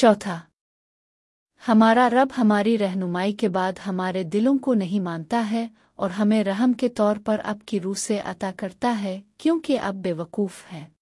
चौथा। हमारा रब हमारी रहनुमाई के बाद हमारे दिलों को नहीं मानता है और हमें रहम के तौर पर अब की रूह से अता करता है, क्योंकि अब बेवकूफ़ है।